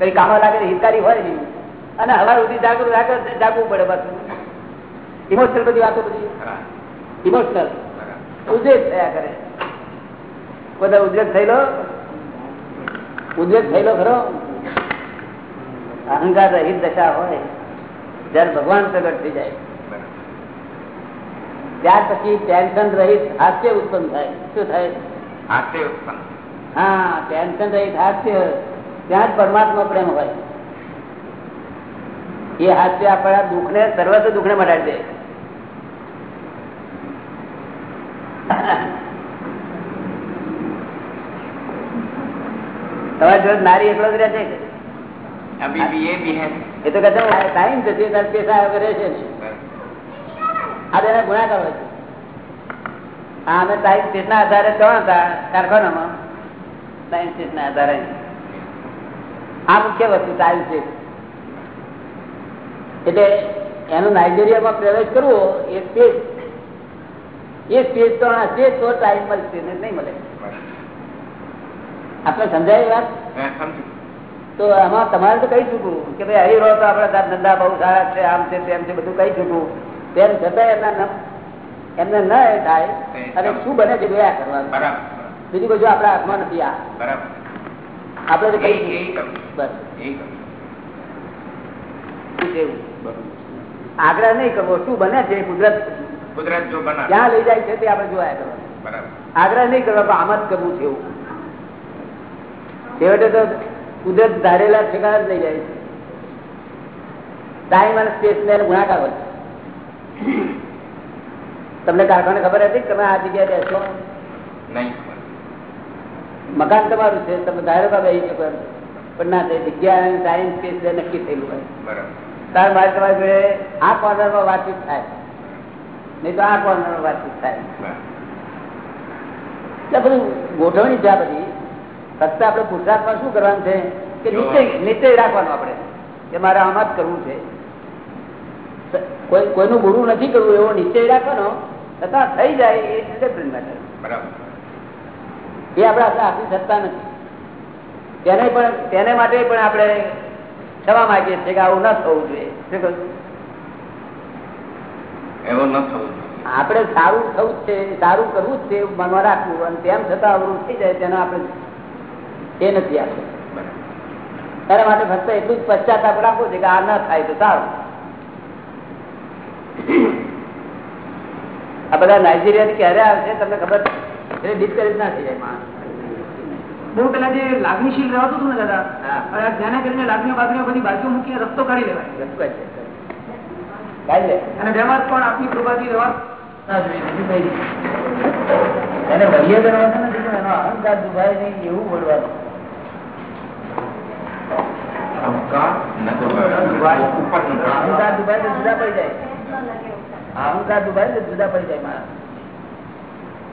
કઈ કામ લાગે હિતકારી હોય નહીં. અને હવા સુધી જાગૃત જાગવું પડે પાછું ઇમોશનલ બધી વાતો બધી. ઇમોશનલ ઉદ્વેગ થયા કરે. બધા ઉદ્વેગ થયેલો? ઉદ્વેગ થયેલો ખરો? અહંકાર રહિત દશા હોય જયારે ભગવાન પ્રગટ થઈ જાય. ત્યાર પછી ટેન્શન રહિત હાસ્ય ઉત્પન્ન થાય. શું થાય? હાસ્ય ઉત્પન્ન. હા ટેન્શન રહિત હાસ્ય. ત્યાં જ પરમાત્મા પ્રેમ હોય. એ હાથે આપણા દુઃખને સર્વસ્વ દુઃખને મટાડી દે. તમારી જોડે નારી એકલો જ રહે છે એ તો કદાચ ટાઈમ જતી પૈસા રહે છે આ તેના ગુણાકાર હોય છે. આ અમે ટાઈમ સ્ટેટના આધારે ત્રણ હતા કારખાનામાં. ટાઈમ સ્ટેટના આધારે. આ મુખ્ય વસ્તુ ટાઈમ છે. એટલે એનો નાઇજેરિયામાં પ્રવેશ કરવો એ સ્પેસ. એ સ્પેસ તો હશે તો ટાઈમ મળશે ને નહીં મળે. આપણે સમજાય વાત? તો આમાં તમારે તો કહી ચૂકવું કે ભાઈ હરી રહો તો આપણા ધંધા બહુ સારા છે આમ છે તેમ છે બધું કહી ચૂકવું તેમ છતાં એમના એમને ન થાય. અને શું બને છે જોયા કરવાનું. બીજું બધું આપણા હાથમાં નથી આ. બરાબર. આપણે આગ્રહ નહીં કરવો. શું બને છે કુદરત? કુદરત જો બને ક્યાં લઈ જાય છે તે આપણે જોયા કરવા આગ્રહ નહીં કરવા પણ આમ જ કરવું છે એવું. છેવટે તો કુદરત ધારેલા ઠેકા જ લઈ જાય છે. ટાઈમ અને સ્પેસ ને ગુણાકાર હોય તમને કારખાને ખબર હતી તમે આ જગ્યાએ બેસો? નહીં. મકાન તમારું છે તમે ધારો કા બેસી શકો પણ ના થાય જગ્યા અને ટાઈમ નક્કી થયેલું હોય. ત્યાર બાદ તમારી જોડે આ કોર્નરમાં વાતચીત થાય. નહીં તો આ કોર્નરમાં વાતચીત થાય. બધું ગોઠવણી છે આ બધી. ફક્ત આપણે ગુજરાતમાં શું કરવાનું છે કે નીચે નીચે રાખવાનું આપણે. કે મારે આમાં જ કરવું છે. કોઈ કોઈનું ગુરુ નથી કરવું એવો નીચે રાખવાનો. છતાં થઈ જાય એ ડિસિપ્લિન મેટર બરાબર. એ આપણે આપણે આપી શકતા નથી. તેને પણ તેને માટે પણ આપણે ક્ષમા માંગીએ છીએ કે આવું ન થવું જોઈએ. શું કહું? એવો ન થવું આપણે સારું થવું છે સારું કરવું જ છે એવું મનમાં રાખવું અને તેમ છતાં અવરું થઈ જાય તેનો આપણે એ નથી આપણે તારા એના માટે ફક્ત એટલું જ પશ્ચાતાપ રાખવો છે કે આ ન થાય તો સારું. આ બધા નાઇજીરિયા ક્યારે આવશે તમને ખબર એટલે ડિસ્કરેજ ના થઈ જાય માણસ બહુ પેલા જે લાગણીશીલ રહેતું હતું ને દાદા આ કરીને લાગણીઓ બાગણીઓ બધી બાજુ મૂકીને રસ્તો કાઢી લેવાય. કાઢી લે. અને વ્યવહાર પણ આપની કૃપાથી વ્યવહાર. એને કરવાનો નથી એનો અહંકાર દુભાય નહીં એવું બોલવાનું અહંકાર દુભાય. જુદા પડી જાય અહંકાર દુભાય તો જુદા પડી જાય માણસ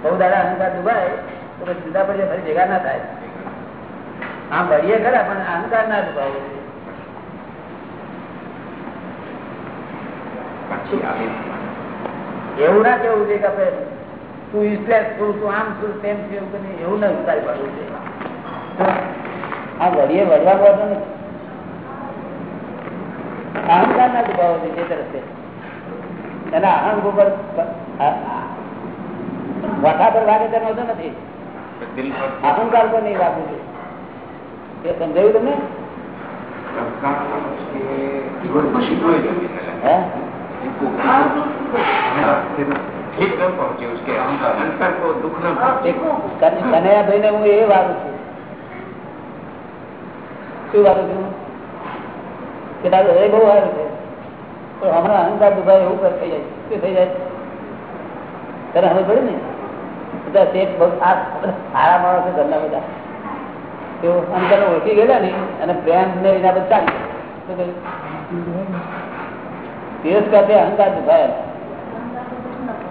બહુ દાડા અહંકાર દુભાય તો પછી જુદા પડી ફરી ભેગા ના થાય. આમ ભરીએ ખરા પણ અહંકાર ના આવે. એવું ના કેવું છે કે તું યુઝલેસ છું તું આમ છું તેમ છું એવું કદી એવું ના ઉતારી પાડવું છે. આ વળીએ વળવા પડતો નથી અહંકાર ના દુભાવો છે જે તરફ એના અહંગ ઉપર વઠા પર વાગે તેનો હોતો નથી. અહંકાર પર નહીં વાગવું છે તે સમજાયું તમને? શું વાગું છું કે તારું એ બહુ છે. હમણાં અહંકાર દુભાય એવું થઈ જાય. થઈ જાય? તને હવે પડ્યું ને? બધા શેઠ સારા માણસો ઘરના બધા. તેઓ અંતર ઓળખી ગયેલા ને અને પ્રેમ ને એના બધા ચાલી. તિરસ્કારથી અહંકાર દુભાય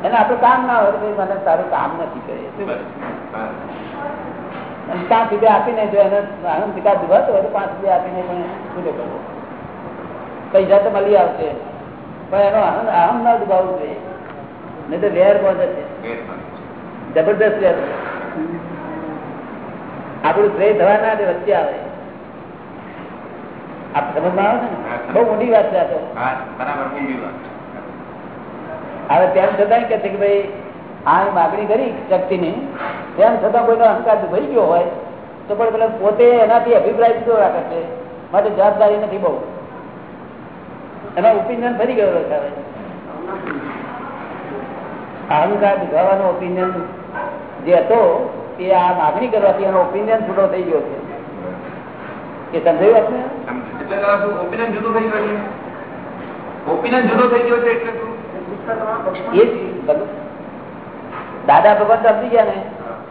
એને આપડે કામ ના હોય મને તારું કામ નથી કરે. અને પાંચ રૂપિયા આપીને જો એને આનંદ વિકાસ દુભાતો હોય તો પાંચ રૂપિયા આપીને પણ છૂટો કરવો? પૈસા તો મળી આવશે. પણ એનો આનંદ આમ ના દુભાવવું જોઈએ. નહીં તો વેર પહોંચે છે. જબરદસ્ત આપણું શ્રેય થવા ના વચ્ચે આવે. આપ સમજમાં આવે ને? બહુ ઊંડી વાત છે હવે તેમ છતાં કે છે કે ભાઈ આ માગણી કરી શક્તિની તેમ છતાં કોઈનો અહંકાર ભરી ગયો હોય તો પણ પેલા પોતે એનાથી અભિપ્રાય શું રાખે છે? માટે જવાબદારી નથી બહુ. એનો ઓપિનિયન ભરી ગયો છે અહંકાર દુખાવાનો ઓપિનિયન જે હતો એ આ માગણી કરવાથી એનો ઓપિનિયન છૂટો થઈ ગયો છે. એ સમજાયું આપને? ઓપિનિયન જુદો થઈ ગયો છે? ઓપિનિયન જુદો થઈ ગયો છે એટલે શું? એ જ બધું. દાદા ભગવાન સમજી ગયા ને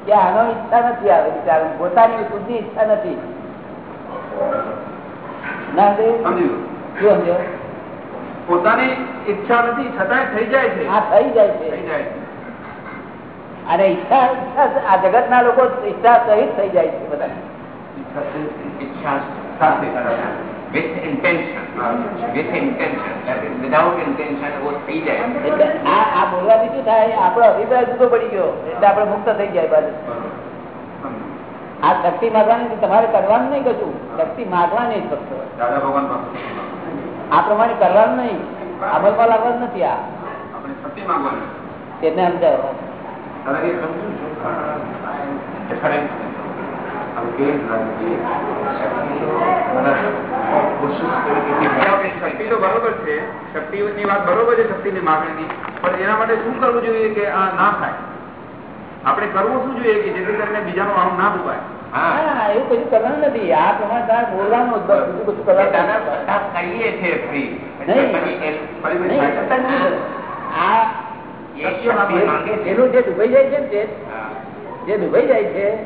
કે આનો ઈચ્છા નથી આવે પોતાની શુદ્ધિ ઈચ્છા નથી. ના સમજ્યો શું સમજો પોતાની ઈચ્છા નથી છતાંય થઈ જાય છે. આ થઈ જાય છે. થઈ જાય છે. અને ઈચ્છા આ જગત ના લોકો ઈચ્છા સહિત થઈ જાય છે બધા ઈચ્છા સાથે આપણો અભિપ્રાય જુદો પડી ગયો. એટલે આપણે મુક્ત થઈ જાય બાજુ. આ શક્તિ માગવાની તમારે કરવાનું નહીં કશું. શક્તિ માગવાની જ ફક્ત દાદા ભગવાન આ પ્રમાણે કરવાનું નહીં. અમલમાં લાગવાનું નથી આ. તેને અંદર શક્તિની વાત બરોબર છે શક્તિની માગણીની. પણ એના માટે શું કરવું જોઈએ કે આ ના થાય? આપણે કરવું શું જોઈએ કે જેથી કરીને બીજાનું આમ ના દુભાય હા. એવું કશું કરવાનું નથી. આ પ્રમાણે બોલવાનું. બીજું કશું કરવાનું કરીએ છે ફ્રી નહીં. પછી એ- ફરી ફરી નહીં, થાય. નહીં. આ એ શક્તિ માંગે છે. પેલું જે દુભાઈ જાય છે ને જે દુભાઈ જાય છે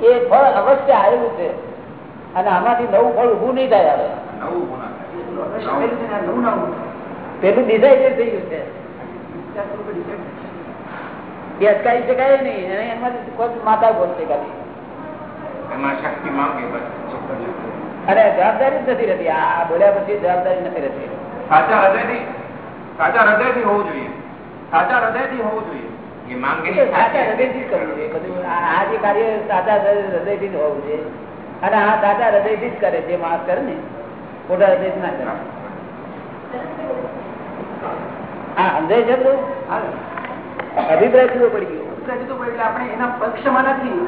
એ ફળ અવશ્ય આવેલું છે. અને આમાંથી નવું ફળ ઉભું નહીં થાય આવે પેલું ડિઝાઇન થઈ ગયું છે. એ અટકાવી શકાય નહીં. એમાંથી કોઈ માતા બોલશે ખાલી એમાં શક્તિ માંગે બસ અને જવાબદારી જ નથી રહેતી. આ બોલ્યા પછી જવાબદારી નથી રહેતી. સાચા હૃદયથી સાચા હૃદયથી હોવું જોઈએ. સાચા હૃદયથી હોવું જોઈએ. સાચા હૃદયથી જ કરવું જોઈએ. બધું આ જે કાર્ય સાચા હૃદયથી જ હોવું જોઈએ. અને આ સાચા હૃદયથી જ કરે જે માણસ કરે ને ખોટા હૃદય ના કરે. હા સમજાય છે બધું? અભિપ્રાય પડી ગયો? અભિપ્રાય જુદો પડે એટલે આપણે એના પક્ષમાં નથી.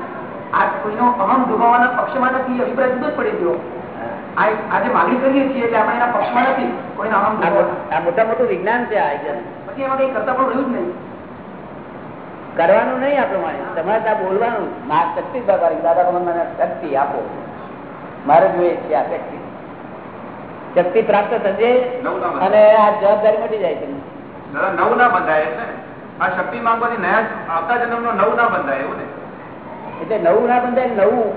આ કોઈનો અહમ દુભાવવાના પક્ષમાં નથી અભિપ્રાય જુદો જ પડી ગયો. આજે માગણી કરીએ છીએ એટલે આપણે એના પક્ષમાં નથી કોઈનો અહમ આ મોટા મોટું વિજ્ઞાન છે આ પછી એમાં કઈ કરતા પણ રહ્યું જ નહીં. કરવાનું નહીં આ પ્રમાણે તમારે ત્યાં બોલવાનું. મા શક્તિ બાબા દાદા ભગવાન મને શક્તિ આપો. મારે જોઈએ છે આ શક્તિ. શક્તિ પ્રાપ્ત થશે અને આ જવાબદારી મટી જાય છે. નવ ના બંધાય આ શક્તિ માંગવાની નયા આવતા જન્મનો નવ ના બંધાય એવું ને? એટલે નવું ના બંધાય નવું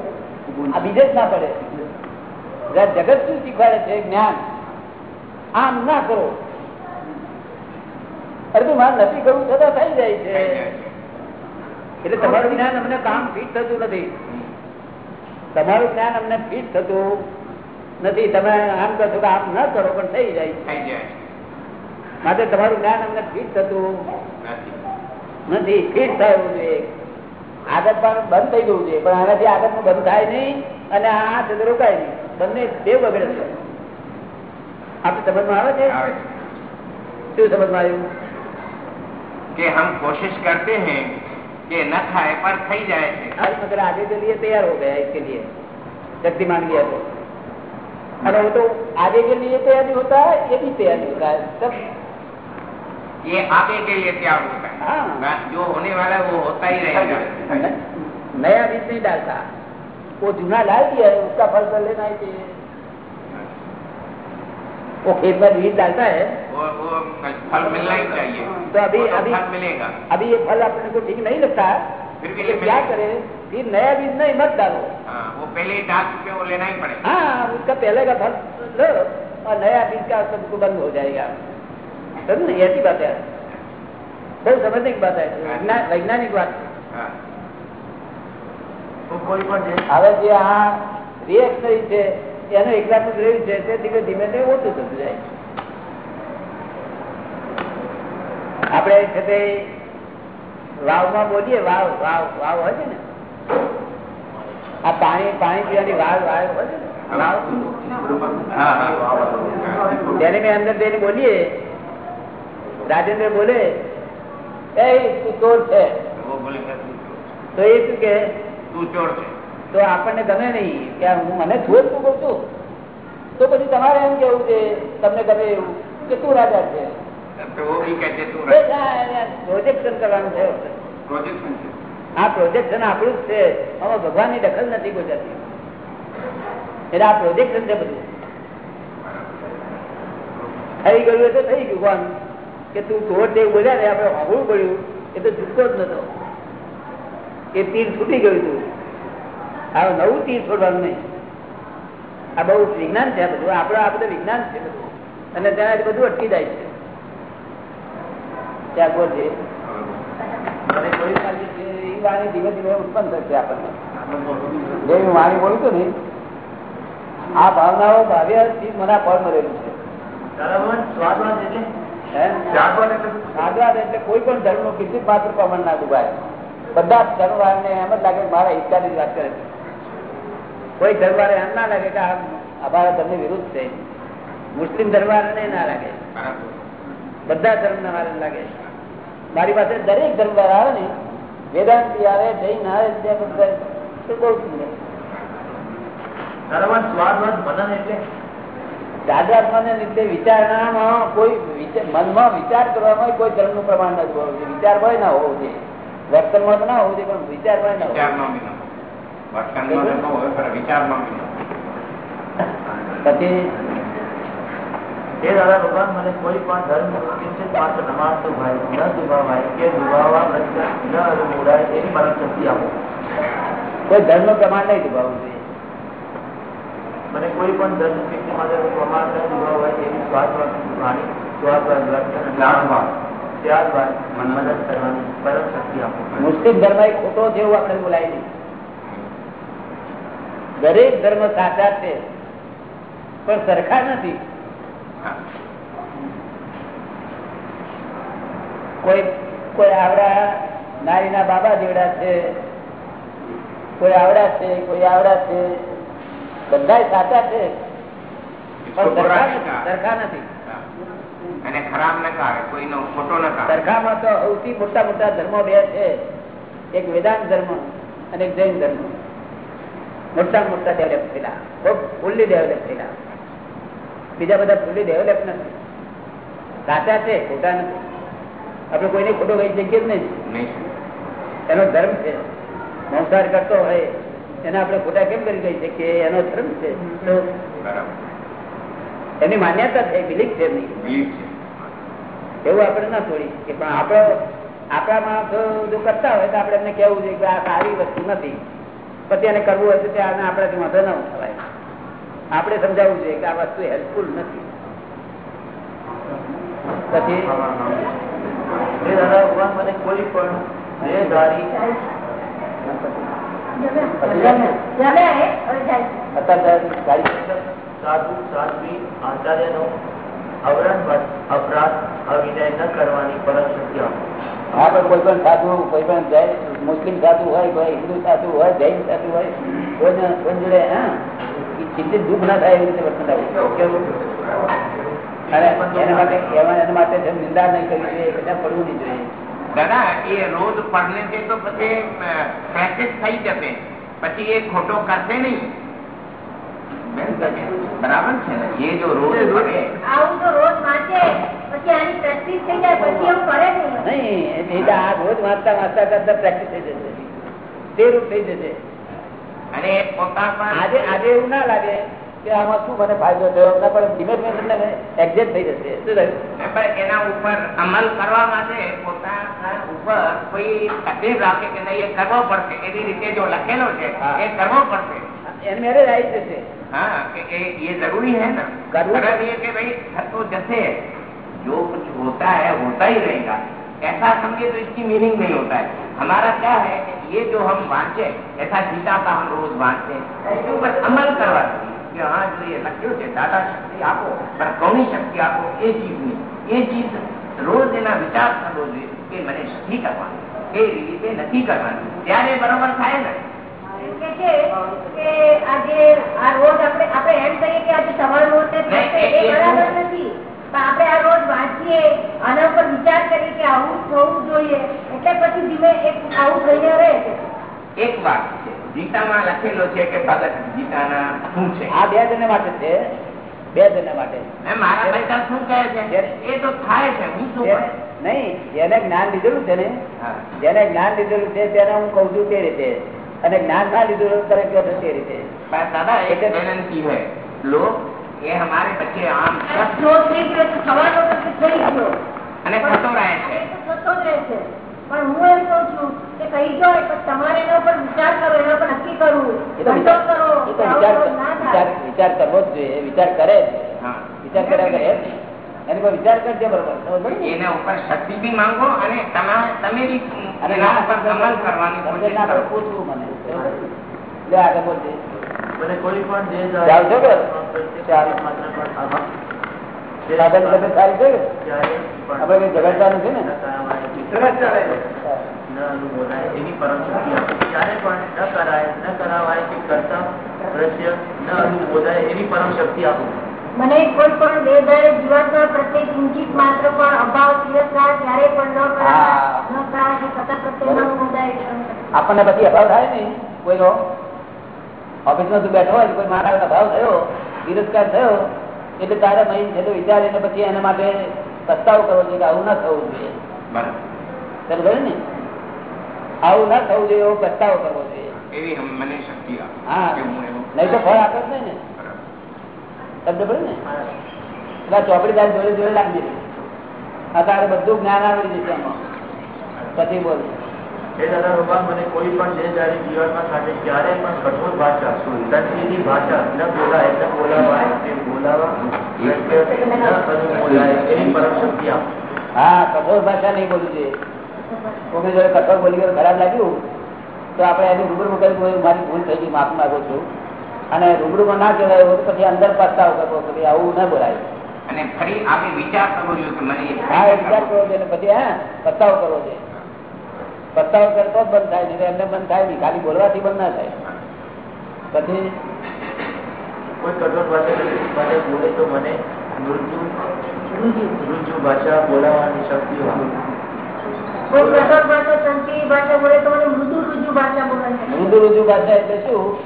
આ બીજે જ ના પડે. જગત શું શીખવાડે છે? જ્ઞાન. આમ ના કરો. અરે તો મારે નથી કરવું છતાં થઈ જાય છે. એટલે તમારું જ્ઞાન અમને કામ ફિટ થતું નથી. તમારું જ્ઞાન અમને ફિટ થતું નથી. તમે આમ કહો કે આમ ન કરો પણ થઈ જાય થઈ જાય માટે તમારું જ્ઞાન અમને ફિટ થતું નથી. નથી. ફિટ થયું જોઈએ. આદત પણ બંધ થઈ જવું જોઈએ પણ આનાથી આદત નું બંધ થાય નહીં અને આ છે તો રોકાય નહીં બંને બે બગડે છે આપણે સમજમાં આવે છે આવે છે. શું સમજમાં આવ્યું कि हम कोशिश करते हैं कि न खाए पर થઈ જાય છે आज मगर आगे के लिए तैयार हो गया इसके लिए शक्ति मान लिया तो अरे वो तो आगे के लिए तैयार नहीं होता है ये भी तैयार नहीं होता है सब ये आगे के लिए क्या होता है। हाँ। जो होने वाला है वो होता ही रहेगा। नया बीज नहीं डालता। वो जूना डाल दिया है उसका फल कर लेना ही चाहिए। वो खेत में बीज डालता है। वो वो फल मिलना ही चाहिए। तो अभी- तो अभी- फल मिलेगा। अभी ये फल अपने को ठीक नहीं लगता। है फिर भी तो क्या करे? फिर नया बीज नहीं मत डालो। हाँ, वो पहले ही डाल चुके वो लेना ही पड़ेगा। हाँ उसका पहले का फल लो और नया बीज का सबको बंद हो जाएगा। સમજ ને એસી બાત બહુ જબરદસ્ત બાત વૈજ્ઞાનિક વાત. હવે જે આ રિએક્શનરી છે એનું એકલાતું રહ્યું છે તે ધીમે ધીમે તે ઓછું થતું જાય આપણે છે તે વાવમાં બોલીએ વાવ વાવ વાવ હોય છે ને? આ પાણી પાણી પીવાની વાવ વાવ હોય છે ને? તેને મેં અંદર જઈને બોલીએ રાજેન્દ્ર બોલે એ તું ચોર છે. તો એ શું કે? તું ચોર છે. તો આપણને ગમે નહીં કે હું મને ચોર તું કઉ છું. તો પછી તમારે એમ કેવું છે તમને ગમે એવું કે તું રાજા છે? જ છે. ભગવાનની દખલ નથી ગુજરાતી. એટલે આ પ્રોજેક્શન છે બધું. થઈ ગયું એટલે થઈ ગયું કે તું ચોર છે બોલ્યા ને આપણે હોવું પડ્યું એ તો છૂટકો જ નતો. એ તીર છૂટી ગયું હતું. આ નવું તીર છોડવાનું નહીં. આ બહુ વિજ્ઞાન છે બધું. આપણે આ બધું વિજ્ઞાન છે બધું. અને તેનાથી બધું અટકી જાય છે. ત્યાં પાછી છે, વાણી ધીમે ધીમે ઉત્પન્ન થશે આપણને. જે હું વાણી બોલું છું ને આ ભાવનાઓ ભાવ્યથી મને ફળ મળેલું છે. એટલે એટલે કોઈ પણ ધર્મનું કિસી પાત્ર પ્રમાણ ના ડૂબાય બધા જ ધર્મવાળાને એમ જ લાગે મારા જ વાત કરે છે. કોઈ ધર્મવાળે એમ ના લાગે કે અમારા ધર્મ વિરુદ્ધ છે. મુસ્લિમ ધર્મવાળાને ના લાગે. બધા ધર્મ ના લાગે. મારી પાસે દરેક ધર્મ આવે ને વેદાંતિ આવે જૈન આવે તે બધા તો બહુ સુંદર. દાદાત્માને લીધે વિચારણામાં કોઈ વિચાર- મનમાં વિચાર કરવામાં કોઈ ધર્મનું પ્રમાણ નથી હોવું જોઈએ. વિચાર હોય ના હોવું જોઈએ. વર્તનમાં તો ના હોવું જોઈએ પણ વિચાર હોય ના. પછી? એ દાદા ભગવાન મને કોઈ પણ ધર્મ કિંચિત માત્ર નમાતો ભાઈ ન દુભાવાય કે દુભાવવા ન અનુમોડાય એની મને શક્તિ આપો. કોઈ ધર્મ પ્રમાણ નહીં દુભાવવું જોઈએ. મને કોઈ પણ ધર્મ વ્યક્તિ માટે પ્રમાણ ઊભા હોય એવી શ્વાસ વાણી શ્વાસ ત્યારબાદ મદદ કરવાની પરમ શક્તિ આપો. મુસ્લિમ ધર્મ એ ખોટો જેવું આપણે બોલાય નહીં. દરેક ધર્મ સાચા છે, પણ સરખા નથી. કોઈ કોઈ આવડા નારીના બાબા જેવડા છે, કોઈ આવડા છે, કોઈ આવડા છે. બધા સાચા છે. બીજા બધા ફૂલ્લી ડેવલપ નથી. સાચા છે ખોટા નથી. આપણે કોઈને ખોટો કહી શકીએ જ નહીં. એનો ધર્મ છે. સંસાર કરતો હોય એને આપણે ખોટા કેમ કરી કહી શકીએ એનો ધર્મ છે? એની માન્યતા છે બિલીફ છે એમની. એવું આપણે ના છોડી કે પણ આપણો આપણા માણસો જો કરતા હોય તો આપણે એમને કેવું જોઈએ કે આ સારી વસ્તુ નથી. પછી એને કરવું હોય તો ત્યાં આપણાથી વાંધો ના ઉઠાવાય. આપણે સમજાવવું જોઈએ કે આ વસ્તુ હેલ્પફુલ નથી. પછી દાદા ભગવાન મને કોઈ પણ દેહધારી કોઈ પણ સાધુ, કોઈ પણ મુસ્લિમ સાધુ હોય, કોઈ હિન્દુ સાધુ હોય, જૈન સાધુ હોય કોઈ કોઈ જોડે, હા, ચિંતિત દુઃખ ના થાય એવી રીતે વર્તન અને એના માટે એના માટે નિંદા નહીં કરવી જોઈએ કદાચ પડવું નહીં જોઈએ. દાદા એ રોજ પડને છે તો પછી પ્રેક્ટિસ થઈ જશે. પછી એ ખોટો કરશે નહીં. બરાબર છે ને? એ જો રોજ પડે આવું તો રોજ વાંચે. પછી આની પ્રેક્ટિસ થઈ જાય પછી એવું કરે નહીં. નહીં આ રોજ વાંચતા વાંચતા કરતા પ્રેક્ટિસ થઈ જશે. તે રૂપ થઈ જશે. અને પોતા આજે આજે એવું ના લાગે. કે આમાં શું મને ફાયદો થયો ના પણ ધીમે ધીમે તમને એક્ઝેક્ટ થઈ જશે શું થયું પણ એના ઉપર અમલ કરવા માટે પોતાના ઉપર કોઈ તકલીફ રાખે કે નહીં એ કરવો પડશે એવી રીતે જો લખેલો છે હા. એ કરવો પડશે એને મેરેજ આવી જશે हाँ कि ये ये जरूरी है ना जरूर। अगर ये कि भाई तो जैसे जो कुछ होता है होता ही रहेगा ऐसा समझे तो इसकी मीनिंग नहीं होता है हमारा क्या है कि ये जो हम वांचे ऐसा गीता का हम रोज वांचते हैं इसके ऊपर अमल करवा કે હા કે મને નથી એ રીતે નથી કરવાનું. આ રોજ વાંચીએ આના ઉપર વિચાર કરીએ કે આવું થવું જોઈએ. એટલે પછી ધીમે આવું થઈને રહે છે. એક વાત છે. ગીતામાં લખેલો છે કે ભગત ગીતાના શું છે આ બે જણ માટે છે બે જણ માટે એમ મારા બેટા શું કહે છે એ તો થાય છે હું શું જેને- કરું? નહીં જેને જ્ઞાન લીધેલું છે ને હા. જેને જ્ઞાન લીધેલું છે તેને હું કઉ છું તે રીતે અને જ્ઞાન ના લીધેલું તને કહો છો તે રીતે पर दादा एक विनंती है लोग ये हमारे बच्चे आम सब જો થઈ ગયો તો સવારનો તો થઈ ગયો અને થતો રહે છે એ તો થતો જ વિચાર કરવો જ જોઈએ વિચાર કરે જ. વિચાર કર્યા કરે જ. એની પર વિચાર કરજે બરોબર? એના ઉપર શક્તિ બી માંગો અને તમે બી અને એના ઉપર અમલ કરવાની પૂછવું મને લે આગળ બોલજે કોઈ પણ જે જાઓ છો કે? સારી છે? આપણે ને? સરસ ચાલે છે. ન અનુભવાય એની પરમ શક્તિ આપો ક્યારે પણ ન કરાય ન કરાવાય કે કરતા દ્રશ્ય ન અનુભવાય એની પરમ શક્તિ આપો મને કોઈ પણ દેહધારી જીવાત્મા પ્રત્યે કિંચિત માત્ર પણ અભાવ તિરસ્કાર ક્યારેય પણ ન કરાય. ન કરાય કે સતત પ્રત્યે ન અનુભવાય આપણને બધી અભાવ થાય ને. કોઈનો ઓફિસમાં તું બેઠો હોય કોઈ મારા અભાવ થયો? તિરસ્કાર થયો? એટલે તારે મહી છે તો વિચારીને પછી એના માટે પસ્તાવ કરવો જોઈએ કે આવું ના થવું જોઈએ. બરાબર. ને? આવું ના થવું જોઈએ એવો પસ્તાવ કરવો જોઈએ. એવી મને શક્તિ હા. કે હું એવું નહીં તો ફળ આપે જ નહીં ને. સમજ પડે ને? પેલા ચોપડીદાર જોડે જોડે લાગી દે આ તારે બધું જ્ઞાન આવી જશે પછી બોલ. એ દાદા ભગવાન મને કોઈ પણ દેહધારી જીવાત્મા સાથે ક્યારે પણ કઠોર ભાષા તનથી ભાષા ન બોલાય ન બોલાવાય તે બોલાવા દ્રશ્ય એની પરમ શક્તિ આપો. હા કઠોર ભાષા નહીં બોલવું જોઈએ. કોઈ જોડે કઠોર બોલી ગયો ખરાબ લાગ્યું તો આપણે એની રૂબરૂ કહ્યું મારી ભૂલ થઈ ગઈ માફી માંગુ છું. અને રૂબરૂમાં ના કહેવાય એવું તો પછી અંદર પસ્તાવ કરવો કે આવું ના બોલાય. અને ફરી આપણે વિચાર કરવો જોઈએ કે મને હા વિચાર કરવો જોઈએ પછી હા પસ્તાવ કરવો જોઈએ. પસ્તાવ કરતો જ બંધ થાય નહીં એમને બંધ થાય નહીં ખાલી બોલવાથી બંધ ના થાય. પછી? કોઈ કઠોર ભાષા બોલે તો મને મૃત્યુ ભાષા બોલાવવાની શક્તિ આપો મૃદુ રુજુ ભાષા એટલે શું?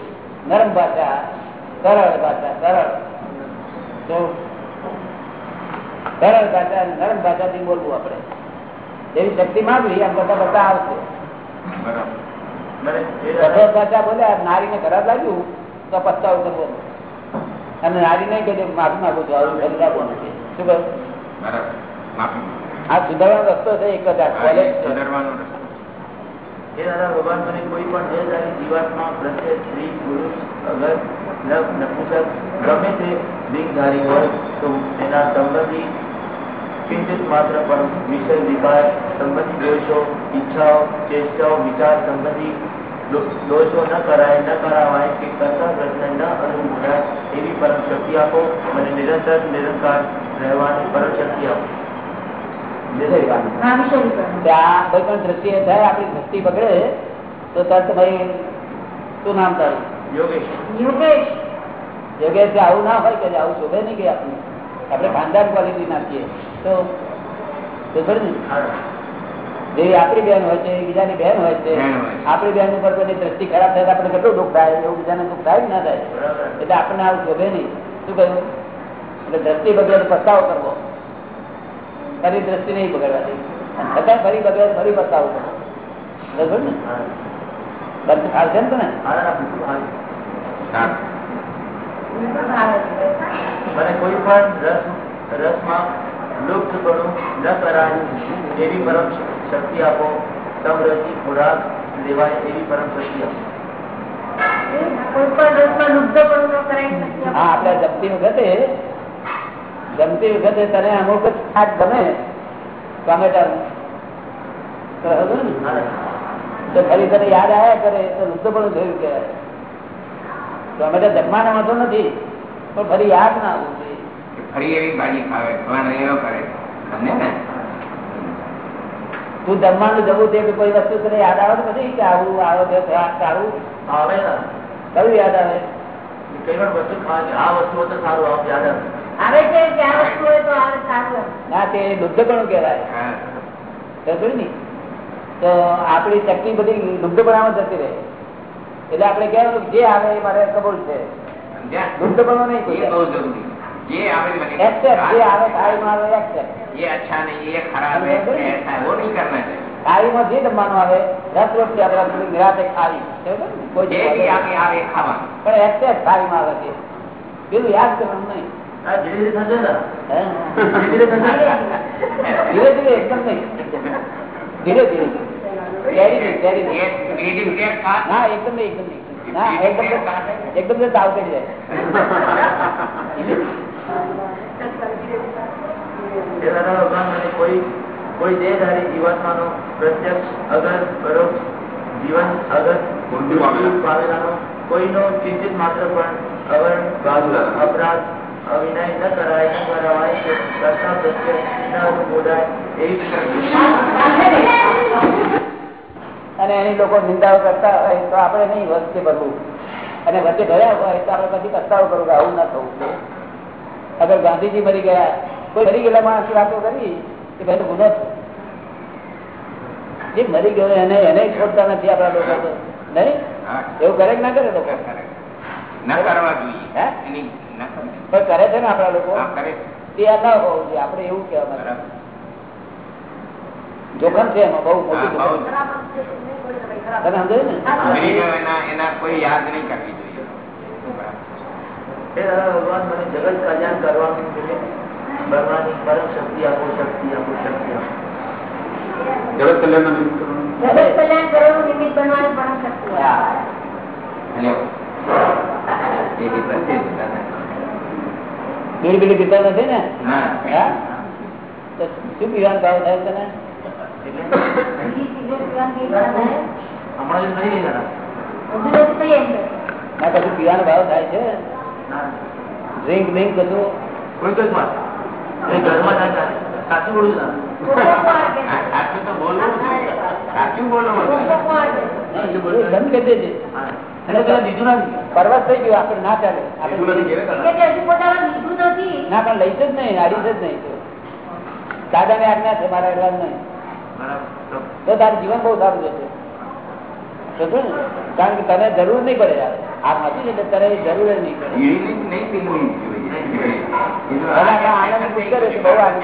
નરમ ભાષા સરળ ભાષા સરળ. તો સરળ ભાષા નરમ ભાષાથી બોલવું આપણે. એવી શક્તિ માંગવી આમ બધા બધા આવશે. કઠોર ભાષા બોલ્યા નારીને ખરાબ લાગ્યું તો પસ્તાવ કરવો. અને નારી નહીં કે માફી માગું છું આવું કરી રાખવાનું છે. શું કહ્યું બરાબર. માફી માંગો. આ સુધારવાનો રસ્તો છે એક જ કોલેજ સુધારવાનો રસ્તો. એ દાદા ભગવાન મને કોઈ પણ દેહધારી જીવાત્મા પ્રત્યે સ્ત્રી પુરુષ અગર લગ નપુસક ગમે તે લિંગધારી હોય તો તેના સંબંધી કિંચિત માત્ર પણ વિષય વિકાર સંબંધી દોષો ઈચ્છાઓ ચેષ્ટાઓ વિચાર સંબંધી દોષો ન કરાય ન કરાવાય કે કરતા પ્રશ્ન ન અનુભવાય એવી પરમ શક્તિ આપો મને નિરંતર નિરંકાર રહેવાની પરમ શક્તિ આપો આ કોઈ પણ દ્રષ્ટિએ થાય આપણી દ્રષ્ટિ બગડે તો તરત ભાઈ શું નામ તારું? યોગેશ. યોગેશ. યોગેશ આવું ના હોય કે આવું શોભે નહીં કે આપણે આપણે ખાનદાન ક્વોલિટી નાખીએ તો તો ને હા. જેવી આપણી બેન હોય છે બીજાની બેન હોય છે. બહેન હોય છે. આપણી બેન ઉપર કોઈ દ્રષ્ટિ ખરાબ થાય આપણે કેટલું દુઃખ થાય એવું બીજાને દુઃખ થાય ના થાય? એટલે આપણને આવું શોભે નહીં. શું કહ્યું? એટલે દ્રષ્ટિ બગડે તો પસ્તાવો કરવો. ફરી દ્રષ્ટિ નહીં બગડવાની અને છતાં ફરી બગડે ફરી પસ્તાવો બરોબર ને? આવશે ને તને. મને કોઈ પણ રસ રસમાં લુપ્તપણું ન કરાયું એવી પરમ શક્તિ આપો સમરસી ખોરાક લેવાય એવી પરમ શક્તિ આપો. કોઈ પણ રસમાં લુપ્ત ન કરાય હા આપણે જપ્તી વખતે જમતી વખતે તને અમુક જ શાક ગમે ટોમેટાનું તો હવે ને, હા તો ફરી તને યાદ આવ્યા કરે તો લુપ્ત પણ થયું કહેવાય ટોમેટા જમવાનો વાંધો નથી પણ ફરી યાદ ના આવવું જોઈએ કે ફરી એવી ભાજી ખાવે ભગવાન એવો કરે તમને ને તું જમવાનું જવું તે કે કોઈ વસ્તુ તને યાદ આવે તો પછી કે આવું આવે છે સારું આવે ને કયું યાદ આવે કઈ પણ વસ્તુ ખાવા આ વસ્તુ હોય તો સારું આમ યાદ આવે આવે છે કે આ વસ્તુ હોય તો આવે સારું ના તે દુગ્ધપણું કહેવાય હા. સમજ્યું ને તો આપણી શક્તિ બધી દુગ્ધપણામાં જતી રહે એટલે આપણે કહેવાનું કે જે આવે એ મારે કબૂલ છે સમજ્યા? દુગ્ધપણું નહીં ये કોઈ बहुत जरूरी है। ये आवे मैंने એક્સેપ્ટ જે આવે થાળીમાં આવે એક્સેપ્ટ ये अच्छा नहीं ये खराब है ये ऐसा है वो नहीं करना चाहिए થાળીમાં જે જમવાનું આવે રસ રોટલી આપણે થોડી નિરાતે ખાવી સમજ્યું ને? કોઈ જે બી ચીજ આગે આવે ખાવા પણ એક્સેપ્ટ થાળીમાં આવે છે પેલું યાદ કરવાનું નહીં આ એકદમ કોઈ કોઈ દેહધારી જીવાત્માનો પ્રત્યક્ષ અગર પરોક્ષ જીવન અગર પામેલાનો કોઈનો ચિંતિત માત્ર પણ અવર અપરાધ અવિનય ન કરાય ન કરાવાય કે કરતા પ્રત્યે ન અનુમોદાય એવી અને એની લોકો નિંદાઓ કરતા હોય તો આપણે નહીં વચ્ચે ભરવું અને વચ્ચે ભર્યા હોય તો આપણે પછી પસ્તાવો કરવું કે આવું ના થવું. અગર ગાંધીજી મરી ગયા કોઈ મરી ગયેલા માણસ વાતો કરી કે ભાઈ ગુનો છે જે મરી ગયો એને એને છોડતા નથી આપણા લોકો તો. નહીં? એવું કરે કે ના કરે લોકો? પણ કરે છે ને આપડા લોકો? હા, તે આ ના હોવું જોઈએ આપણે એવું કેવા જોખમ છે એમાં બહુ મોટું જોખમ. તમે સમજાયું ને? એના એના કોઈ યાદ નહીં કરવી જોઈએ. ભગવાન મને જગત કલ્યાણ કરવાનું છે ભગવાનની પરમ શક્તિ આપો શક્તિ આપો શક્તિ આપો. જગત કલ્યાણ જગત કલ્યાણ કરવાનું નિમિત્ત બનવાની પરમ શક્તિ બીડી પીતા નથી ને? શું પીવાનો ભાવ થાય તને? કશું પીવાનો ભાવ છે? ડ્રિંક ડ્રિંક કશું સાચું બોલું સાચું. બોલો બંધ કરી દેજે પરવાસ થઈ ગયો આપડે ના ચાલે. ના પણ લઈશ જ નહીં આડીશ જ નહીં. દાદા ને આજ્ઞા છે મારા એડવાન્સ નહીં તો તારું જીવન બહુ સારું જશે. કારણ કે તને જરૂર નહીં પડે યાર. આ નથી એટલે તને જરૂર જ નહીં પડે. આનંદ પુષ્કર બહુ આનંદ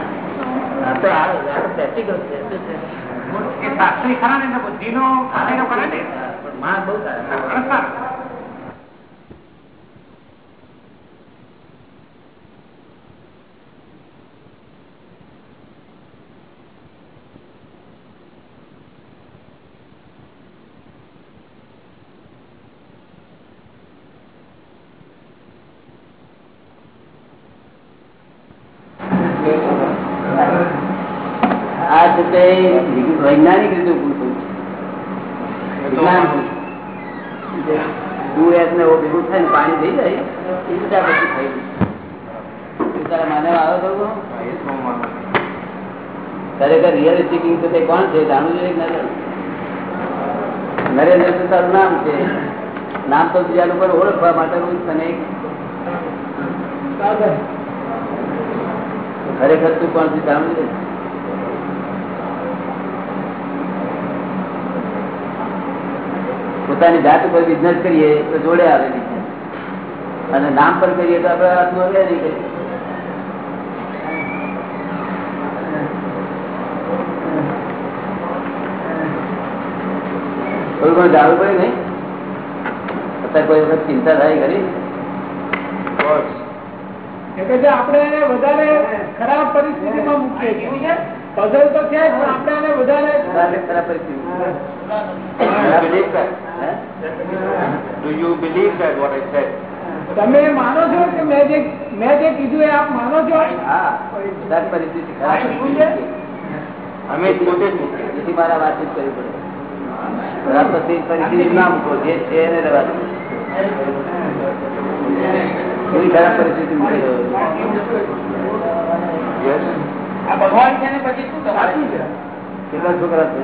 શાસ્ત્રી ખરા ને એટલે બુદ્ધિનો ખાતેનો કરે ને પણ માણસ બહુ સારા સરસ સારું. આ છે તે વૈજ્ઞાનિક રીતે ઉભું થયું છે વિજ્ઞાન ટુ એસ ને ભેગું થાય ને પાણી થઈ જાય એ રીતે આ બધું થઈ ગયું તું તારા માનવ આવ્યો તો કોણ? ખરેખર રિયલ સ્પીકિંગ તો તે કોણ છે? જાણવું જોઈએ? નરેન્દ્ર તો તારું નામ છે. નામ તો બીજા લોકો ઓળખવા માટેનું જ તને ખરેખર તું કોણ છે? જાણવું જોઈએ પોતાની જાત ઉપર બિઝનેસ કરીએ તો જોડે આવેલી છે. અને નામ પર કરીએ તો આપણે લે નહીં કરીએ. કોઈ પણ જાણવું પડે નહીં? અત્યારે કોઈ વખત ચિંતા થાય ખરી? એટલે જે આપણે એને વધારે ખરાબ પરિસ્થિતિમાં મૂકીએ છીએ. પઝલ તો છે પણ આપણે એને વધારે વધારે ખરાબ પરિસ્થિતિ ખરાબ બિલીફ કર. હે? Do you believe that what I said? તમે માનો છો કે મેં જે મેં જે કીધું એ આપ માનો છો? હા. ખરાબ પરિસ્થિતિ ખરાબ અમે જ પોતે જ મારા વાતચીત કરવી પડે. ખરાબ પરિસ્થિતિ પરિસ્થિતિ ના મૂકો જે છે એને રહેવા દો. એવી ખરાબ પરિસ્થિતિ મૂકી દો. Yes. આ ભગવાન છે ને પછી શું સાચું કેટલા છોકરા છે?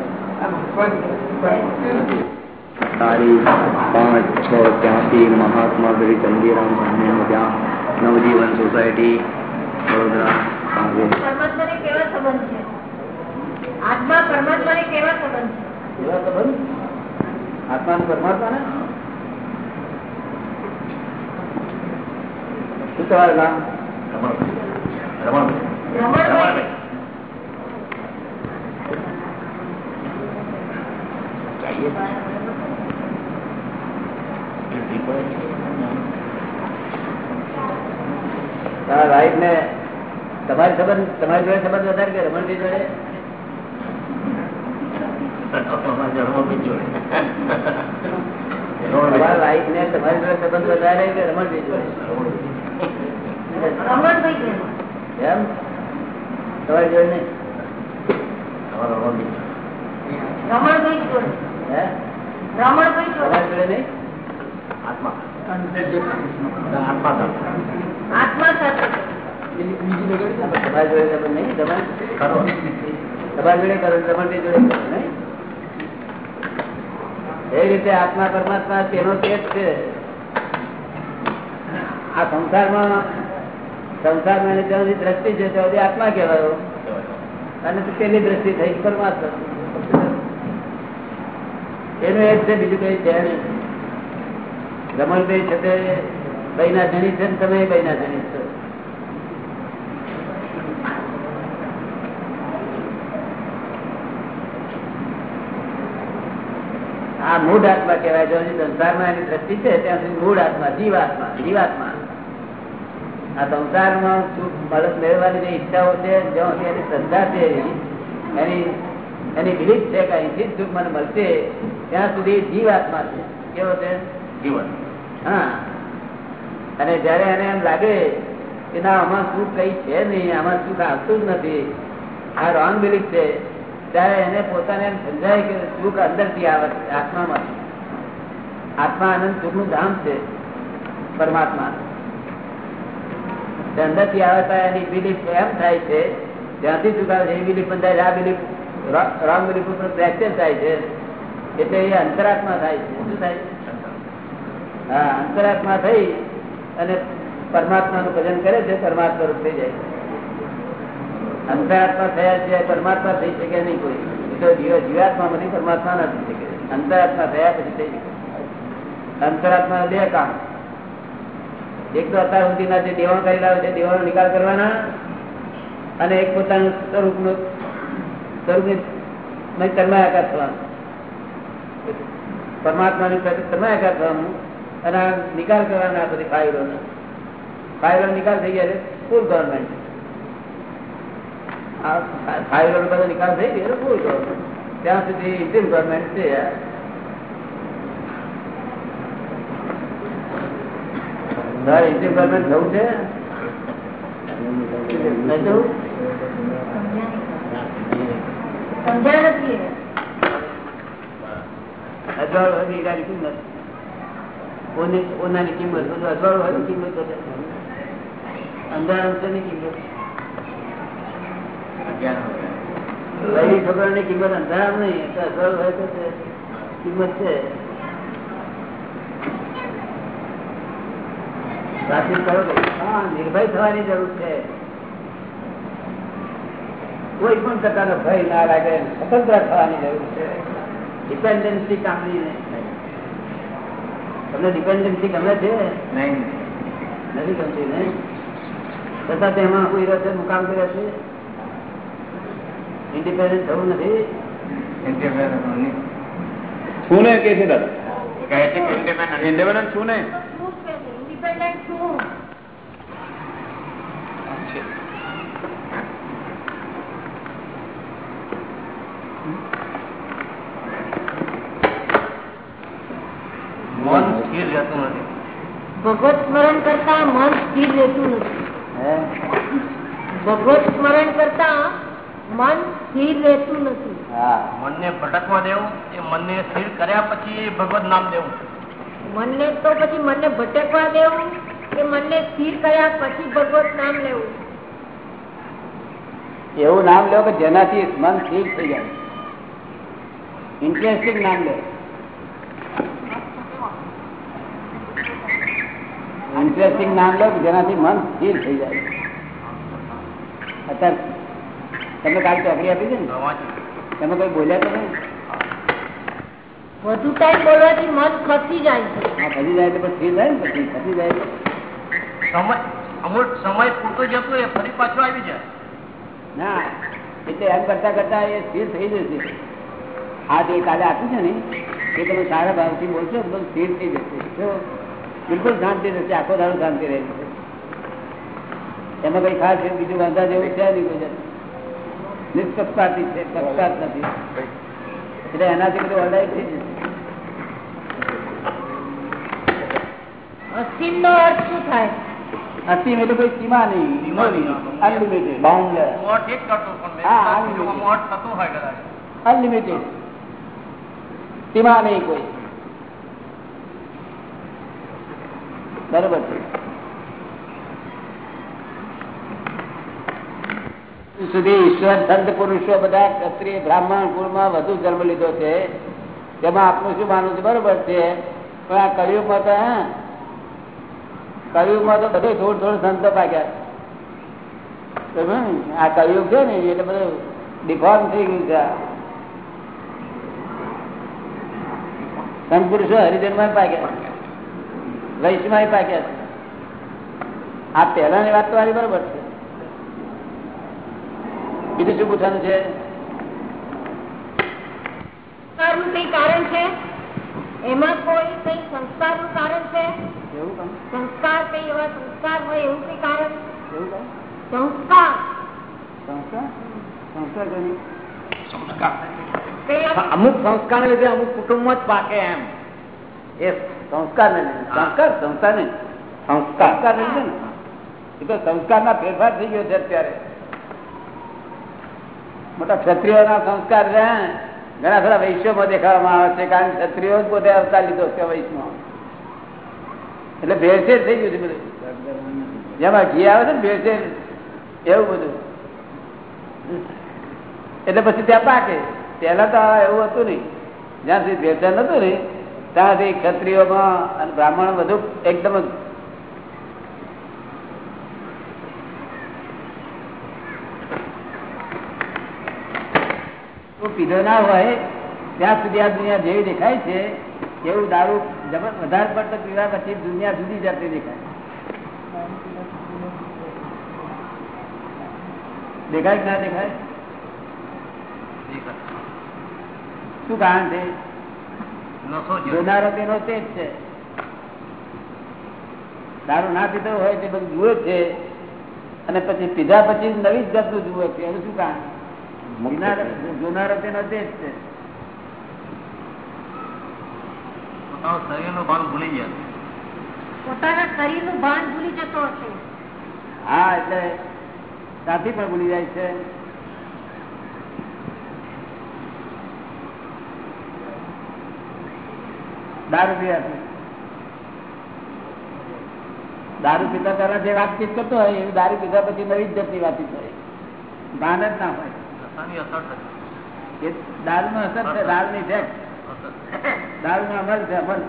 તારીખ પાંચ છ ત્યાંથી મહાત્મા ગરી ચંદીરામ બંનેનું ત્યાં નવજીવન સોસાયટી વડોદરા કાંગ્રેસ પરમાત્માને કેવા સંબંધ છે? આત્મા પરમાત્માને કેવા સંબંધ છે? કેવા સંબંધ? આત્મા પરમાત્મા ને? શું તમારું નામ? રમણભાઈ તમારા ને તમારી જોડે સંબંધ વધારે કે રમણજી જોડે તમારા વાઈફ ને તમારી જોડે સંબંધ વધારે કે રમણજી જોડે. રમણભાઈ એમ? તમારી જોડે નહીં? રમણભાઈ જોડે. હે? રમણભાઈ જોડે. તમારી જોડે નહીં? આત્મા. સાથે. તમારી જોડે સંબંધ નહીં? તમારે તમારી જોડે કરો રમણજી જોડે કરો નહીં? એ રીતે આત્મા પરમાત્મા તેનો તે જ છે. આ સંસારમાં સંસારમાં એની દ્રષ્ટિ છે, ત્યાં આત્મા કહેવાયો. અને તેની દ્રષ્ટિ થઈ, પરમાત્મા. એનું એ છે, બીજું કઈ છે રમણભાઈ છે તે બહેના ધણી છે ને તમે બહેના ધણી છો. આ મૂળ આત્મા કહેવાય જો સંસારમાં એની દ્રષ્ટિ છે, ત્યાં સુધી મૂળ આત્મા, જીવાત્મા જીવાત્મા. આ સંસારમાં સુખ મળત મેળવવાની જે ઈચ્છાઓ છે જ્યાં એની શ્રદ્ધા છે એની એની બિલીફ છે કે અહીંથી સુખ મને મળશે ત્યાં સુધી જીવાત્મા છે. કેવો છે? જીવન હા. અને જયારે એને એમ લાગે કે ના આમાં સુખ કઈ છે નહીં આમાં સુખ આવતું જ નથી આ રોંગ બિલીફ છે ત્યારે એને પોતાને એમ સમજાય કે સુખ અંદરથી આવે છે આત્મામાં આત્મા આનંદ સુખનું ધામ છે પરમાત્મા. અંદરથી આવે એની બિલીફ એમ થાય છે ત્યાંથી ચુકાવે છે, એ બિલીફ બંધાય છે. આ બિલીફ રોંગ બિલીફ ઉપર ફ્રેક્ચર થાય છે, એટલે એ અંતરાત્મા થાય છે. શું થાય? હા, અંતરાત્મા થઈ અને પરમાત્માનું ભજન કરે છે, પરમાત્મા રૂપ થઈ જાય અંતરાત્મા થયા છે પરમાત્મા થઈ શકે નહીં કોઈ. તો જીવાત્મા બની પરમાત્મા ના થઈ શકે. અંતરાત્મા થયા પછી થઈ શકે. અંતરાત્મા બે કામ. એક તો અત્યાર સુધીના જે દેવાણ કરી રહ્યો છે દેવાનો નિકાલ કરવાના અને એક પોતાનું સ્વરૂપનું, સ્વરૂપની કર્માયાકાર થવાનું. પરમાત્માની તન્માયાકાર થવાનું અને નિકાલ કરવાના આ બધી નો ફાઇલો નિકાલ થઈ ગયા છે ફૂલ ગવર્મેન્ટ આ ફાઇલો બધો નિકાલ થઈ ગયો ફૂલ ગવર્મેન્ટ ત્યાં સુધી ઇન્ડિયન ગવર્મેન્ટ છે આ. તારે ઇન્ડિયન ગવર્મેન્ટ જવું છે નહીં જવું? સમજ્યા નથી એ. અજવાળ હોય હીરાની કિંમત ઓની ઓનાની કિંમત બધું અજવાળ હોય કિંમત અંધારા ની કિંમત? પહેલી ખબરની કિંમત અંધારા નહીં. અજવાળું હોય તો તે કિંમત છે. વાતચીત કરો નિર્ભય થવાની જરૂર છે. કોઈ પણ પ્રકારનો ભય ના લાગે સ્વતંત્ર થવાની જરૂર છે. ડિપેન્ડન્સી કામની નહીં. તમને ડિપેન્ડન્સી ગમે છે? નહીં. નથી ગમતી નહીં? છતાં તેમાં કોઈ રસ મુકામ કર્યા છે? ઇન્ડિપેન્ડન્ટ થવું નથી? શું ને કે છે દાદા? કહે છે કે independent ઇન્ડિપેન્ડન્ટ શું ને? શું છે? છે ભગવત સ્મરણ કરતા મન સ્થિર રહેતું નથી ભગવત સ્મરણ કરતા મન સ્થિર રહેતું નથી મનને ભટકવા દેવું એ મનને સ્થિર કર્યા પછી ભગવત નામ દેવું મનને તો પછી મનને ભટકવા દેવું કે મનને સ્થિર કર્યા પછી ભગવત નામ લેવું. એવું નામ લો કે જેનાથી મન સ્થિર થઈ જાય. ઇન્ટરેસ્ટિંગ નામ લે. ઇન્ટરેસ્ટિંગ નામ લો કે જેનાથી મન સ્થિર થઈ જાય. અત્યારે તમે કાલ ચોકડી આપી છે ને? તમે કોઈ બોલ્યા તો નહીં? વધુ ટાઈમ બોલવાથી મન ખસી જાય છે. હા ખસી જાય તો પછી થાય ને? પછી ખસી જાય સમય અમુક સમય પૂરતો જતો એ ફરી પાછો આવી જાય. ના એટલે એમ કરતા કરતા એ સ્થિર થઈ જશે. આ જે કાલે આપ્યું છે ને? એ તમે સારા ભાવથી બોલશો તો સ્થિર થઈ જશે. બિલકુલ શાંતિ રહેશે આખો દાડો શાંતિ રહે છે. એમાં કઈ ખાસ બીજું વાંધા જેવું છે નહીં કોઈ. નિષ્પક્ષપાતી છે પક્ષપાત નથી. એટલે એનાથી બધું ઓલરાઈટ થઈ જશે. અસીમ નો અર્થ શું થાય? અસીમ એટલે કોઈ સીમા નહીં અનલિમિટેડ અનલિમિટેડ સીમા નહીં કોઈ. બરોબર છે. સુધી ઈશ્વર સંત પુરુષો બધા ક્ષત્રિય બ્રાહ્મણ કુળમાં વધુ જન્મ લીધો છે. તેમાં આપનું શું માનવું છે? બરોબર છે. પણ આ કળિયુગમાં તો હા કળિયુગમાં તો બધે થોડું થોડું સંતો પાક્યા. આ કળિયુગ છે ને એટલે બધું ડિફોર્મ થઈ ગયું છે. સંત પુરુષો હરિજનમાં પાક્યા. વૈશ્વમાં પાક્યા આ પહેલાની વાત તો મારી બરોબર છે. બીજું શું પૂછવાનું છે? કારણ છે? એમાં કોઈ કઈ સંસ્કારનું કારણ છે? એવું કામ? સંસ્કાર કઈ એવા સંસ્કાર હોય એવું કઈ કારણ? એવું કામ? સંસ્કાર. સંસ્કાર? સંસ્કાર કરી અમુક સંસ્કાર લીધે અમુક કુટુંબ જ પાકે એમ. એ સંસ્કાર ને સંસ્કાર સંસ્કાર ને સંસ્કાર. ને લીધે ને? એ તો સંસ્કારના ફેરફાર થઈ ગયો છે અત્યારે. મોટા ક્ષત્રિયોના સંસ્કાર છે ઘણા ખરા વૈશ્વમાં દેખાવામાં આવે છે કારણ કે ક્ષત્રિયો જ પોતે અવતાર લીધો છે વૈશ્વમાં. એટલે ભેળસેળ થઈ ગયું છે બધું. જેમાં ઘી આવે છે ને ભેળસેળ, એવું બધું. એટલે પછી ત્યાં પાકે. પહેલા તો એવું હતું નહીં. જ્યાં સુધી ભેળસેળ નતું ને ત્યાંથી ક્ષત્રિયોમાં અને બ્રાહ્મણ બધું એકદમ જ પીધો ના હોય, ત્યાં સુધી આ દુનિયા જેવી દેખાય છે. એવું દારૂ વધારે પડતો પીવા પછી દુનિયા જુદી જતી દેખાય. દેખાય ના દેખાય? શું કારણ છે? જોનારો તેનો તે જ છે. દારૂ ના પીતો હોય તે બધું જુએ છે અને પછી પીધા પછી નવી જ જાતનું જુએ છે. એનું શું કારણ? જોનારો- જોનારો તેનો તે જ છે. પોતાનું શરીરનું ભાન ભૂલી ગયા. પોતાના શરીરનું ભાન ભૂલી જતો હશે. હા એટલે સાથી પણ ભૂલી જાય છે. દારૂ પીવાથી. દારૂ પીતા તારા જે વાતચીત કરતો હોય એવી દારૂ પીધા પછી નવી જ જતી વાતચીત હોય. ભાન જ ના હોય. અસર થતી. એ દારૂ નો અસર છે દારૂ ની છે અસર. દારૂ નો અમલ છે, અમલ.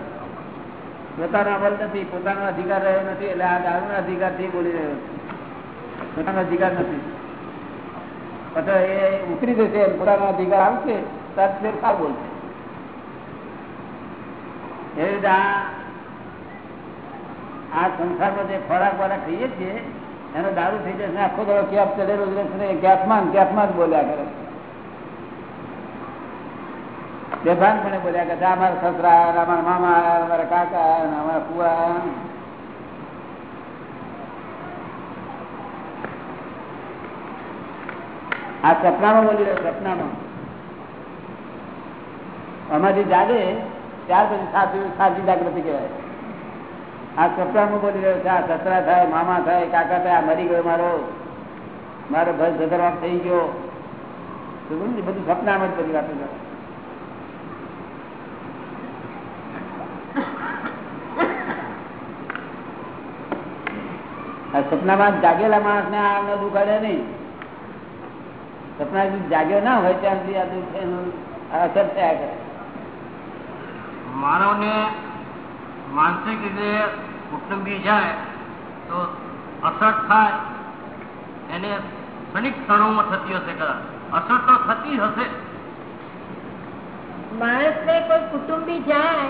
પોતાનો અમલ નથી, પોતાનો અધિકાર રહ્યો નથી, એટલે આ દારૂ ના અધિકારથી બોલી રહ્યો પોતાનો અધિકાર નથી. એ ઉતરી જશે પોતાનો અધિકાર આવશે ત્યારે ફેરફાર બોલશે. એવી રીતે આ સંસારમાં જે ખોરાક વાળા ખાઈએ છીએ, એનો દારૂ થઈ જશે આખો દાડો ક્યાંક ચડેલો જ રહેશે ને ક્યાંકમાં જ બોલ્યા કરે. બેભાનપણે બોલ્યા કે અમારા સસરા અમારા મામા અમારા કાકા અમારા ફુવા. આ સપનામાં બોલી રહ્યો, સપનામાં. અમારી જાગે ત્યાર પછી સાચી સાચી જાગૃતિ કહેવાય. આ સપનામાં બોલી રહ્યો છે, આ સસરા થાય, મામા થાય, કાકા થાય મરી ગયો મારો. મારો ભાઈ સદરવાપ થઈ ગયો. બધું સપનામાં જ બધી વાતો કરે. આ સપનામાં જાગેલા માણસ ને આ ન દુખાડે નહીં. સપના જાગ્યો ના હોય ત્યાં સુધી આ દુઃખ એનું અસર થયા કરે. માનવને માનસિક રીતે કુટુંબી જાય તો અસર થાય. એને ક્ષણિક ક્ષણોમાં થતી હશે કદાચ. અસર તો થતી હશે. માણસને કોઈ કુટુંબી જાય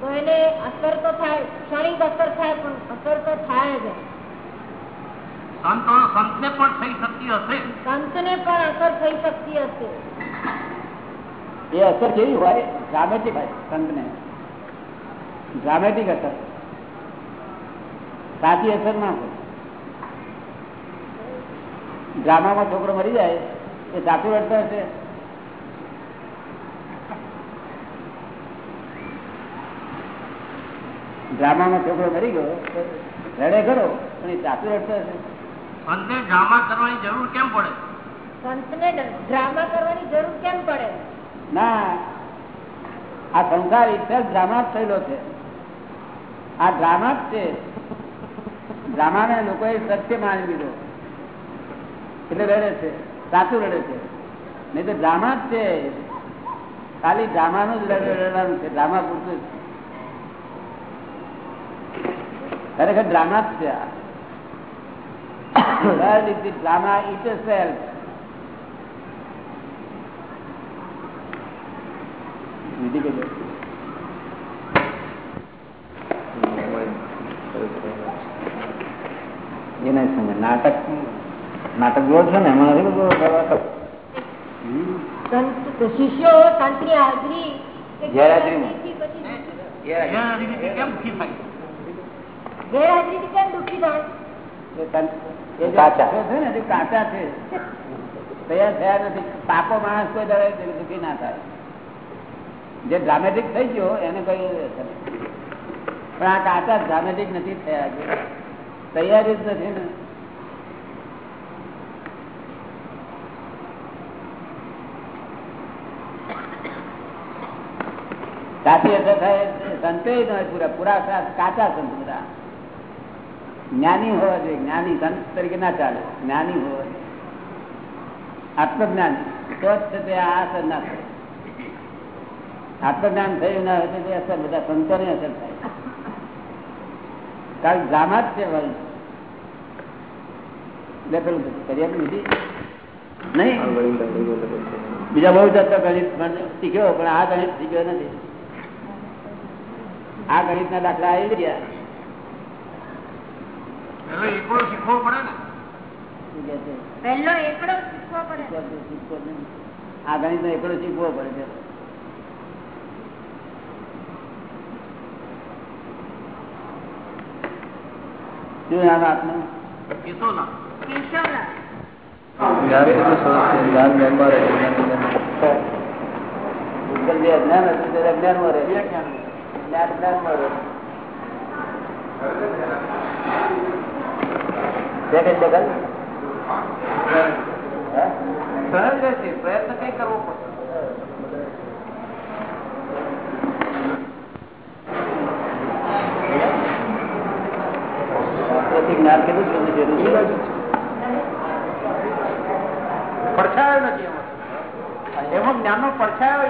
તો એને અસર તો થાય ક્ષણિક અસર થાય પણ અસર તો થાય જ. સંતો સંતને પણ થઈ શકતી હશે. સંતને પણ અસર થઈ શકતી હશે. એ અસર કેવી હોય? ડ્રામેટિક હોય સંતને. ડ્રામેટિક અસર. સાચી અસર ના હોય. ડ્રામામાં છોકરો મરી જાય એ સાચું રડતો હશે ડ્રામામાં છોકરો મરી ગયો રડે ખરો પણ એ સાચું રડતો હશે સંતને ડ્રામા કરવાની જરૂર કેમ પડે? સંતને ડ્રામા કરવાની જરૂર કેમ પડે? ના આ સંસાર ઇતર ડ્રામા જ થયેલો છે. આ ડ્રામા જ છે. ડ્રામાને લોકોએ સત્ય માની લીધો. એટલે રડે છે સાચું રડે છે. નહીં તો ડ્રામા જ છે. ખાલી ડ્રામાનું જ રડવાનું છે ડ્રામા પૂરતું જ. ખરેખર ડ્રામા જ છે આ. World is the drama itself. નાટક નાટક જો છે ને એમાં નથી શિષ્યો સંતની હાજરી ગેરહાજરી કેમ દુઃખી થાય કાચા. છે તૈયાર થયા નથી. પાકો માણસ કોઈ દરે દુઃખી ના થાય. જે ડ્રામેટિક થઈ ગયો, એને કઈ પણ આ કાચા ડ્રામેટિક નથી થયા. તૈયારી જ નથી ને. સાચી અસર થાય સંતો જ પૂરા. પૂરા કાચા સંત બધા જ્ઞાની હોવા જોઈએ. જ્ઞાની સંત તરીકે ના ચાલે. જ્ઞાની હોવા જોઈએ. આત્મજ્ઞાન. તો જ તે આ અસર ના થાય. આત્મજ્ઞાન થયું ના હોય તો અસર બધા સંતોને અસર થાય. કારણ ડ્રામા જ છે વર્લ્ડ એટલે પેલું કરી આપી નહીં? બીજા બહુ જતો ગણિત શીખ્યો પણ આ ગણિત શીખ્યો નથી. આ ગણિત ના દાખલા આવી ગયા. શીખવો પડે ને. એકડો શીખવો પડે. આ ગણિત નો એકડો શીખવો પડે છે. શું નામ આપનું જ્ઞાન જ્ઞાન જ્ઞાન જ્ઞાન? સહજ રહેશે પ્રયત્ન કઈ કરવો પડશે જ્ઞાન કેટલું શોધવું જરૂરી પડછાયો નથી એમાં. એમાં જ્ઞાનનો પડછાયો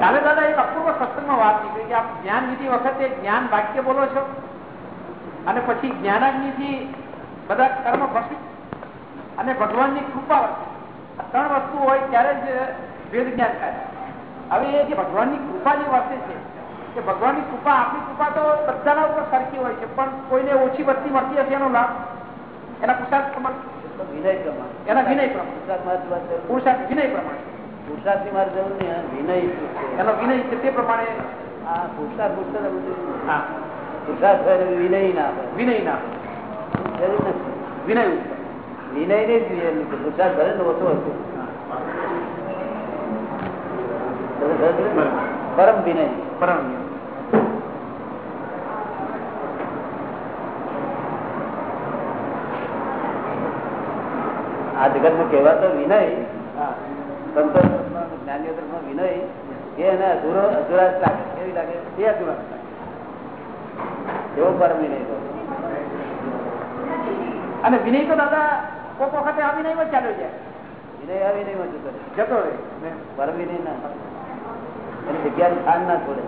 ય દાદા એક અપૂર્વ સત્સંગમાં વાત નીકળી કે આપ જ્ઞાન લીધી વખતે જ્ઞાન વાક્ય બોલો છો અને પછી જ્ઞાનાગ્નિથી બધા કર્મ ભસી અને ભગવાનની કૃપા. આ ત્રણ વસ્તુ હોય ત્યારે જ વેદ જ્ઞાન થાય. હવે એ જે ભગવાનની કૃપા જે વર્તે છે કે ભગવાનની કૃપા આપણી કૃપા તો બધાના ઉપર સરખી હોય છે પણ કોઈને ઓછી વધતી મળતી હશે એનો લાભ. એના પુરુષાર્થ પ્રમાણે. તો વિનય પ્રમાણે. એના વિનય પ્રમાણે. પુરુષાર્થ વિનય પ્રમાણે. પુરુષાર્થની મારે જરૂર નહીં વિનય એનો વિનય છે તે પ્રમાણે હા. પુરુષાર્થ હોય ને વિનય ના વિનય ના જરૂર નથી. વિનય વિનય ને જ પુરસાદ ભરે તો ને ઓછો હતો પરમ વિનય. પરમ આ જગતમાં કહેવાતો વિનય સંતો જ્ઞાનીઓ તરફનો વિનય એ એને અધૂરો અધૂરા જ લાગે. કેવી લાગે? એ અધૂરા એવો પરમ વિનય અને વિનય તો દાદા કોક વખતે આ વિનયમાં ચાલ્યો જાય. વિનય આ વિનયમાં જતો રહે. જતો રહે. પરમ વિનય ના એની જગ્યાનું સ્થાન ના છોડે.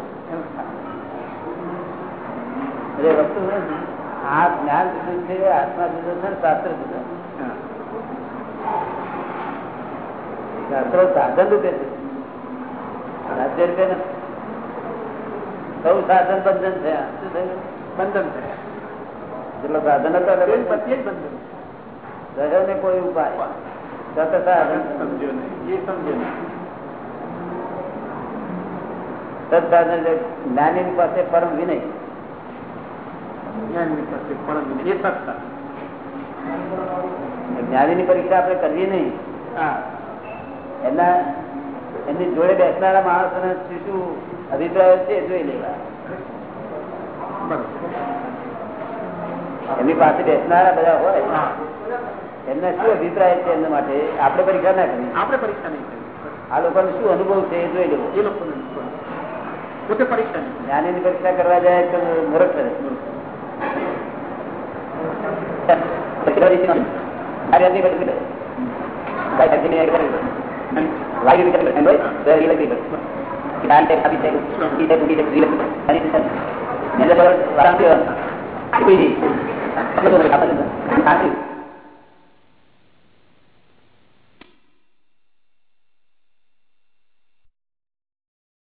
એટલે વસ્તુ આ જ્ઞાન જુદું છે આત્મા જુદો છે ને શાસ્ત્ર જુદો હા. શાસ્ત્રો સાધન રૂપે છે. રાજ્ય રૂપે. સૌ સાધન બંધન થયા. શું થયું? બંધન થયા. જેટલો સાધન હતો એ એટલે બધે જ બંધન. રહ્યો ને કોઈ ઉપાય. સત સાધન. સમજ્યો નહીં. એ સમજ્યો નહીં. સત્સાધન જ્ઞાની પાસે પરમ વિનય. જ્ઞાનની પાસે પરમ વિનય. એ સત્તા પરીક્ષા આપણે કરવી નહીં. હા. એમના એમની જોડે બેસનારા માણસોને શું શું અભિપ્રાય છે જોઈ લેવા. એમની પાસે બેસનારા બધા હોય એમને શું અભિપ્રાય છે એમના માટે? આપણે પરીક્ષા ના કરી. આપણે પરીક્ષા નહીં કરી. આ લોકોનો શું અનુભવ છે એ જોઈ લેવો. એ લોકોને પોતે પરીક્ષા નહીં જ્ઞાનીની પરીક્ષા કરવા જાય તો મૂર્ખ કરે. કાર્યની પરીક્ષા કાર્યની પરીક્ષા. લાગી વિચાર કરે, હોય, તો એ લખી કરે. જ્ઞાન તે આપી છે, ઈ તે બુદ્ધિ તે બુદ્ધિ લખી કરે. અને એને તો વારાણસી હોય. કોઈ નહીં. આપણે તો આપણે તો સાચું.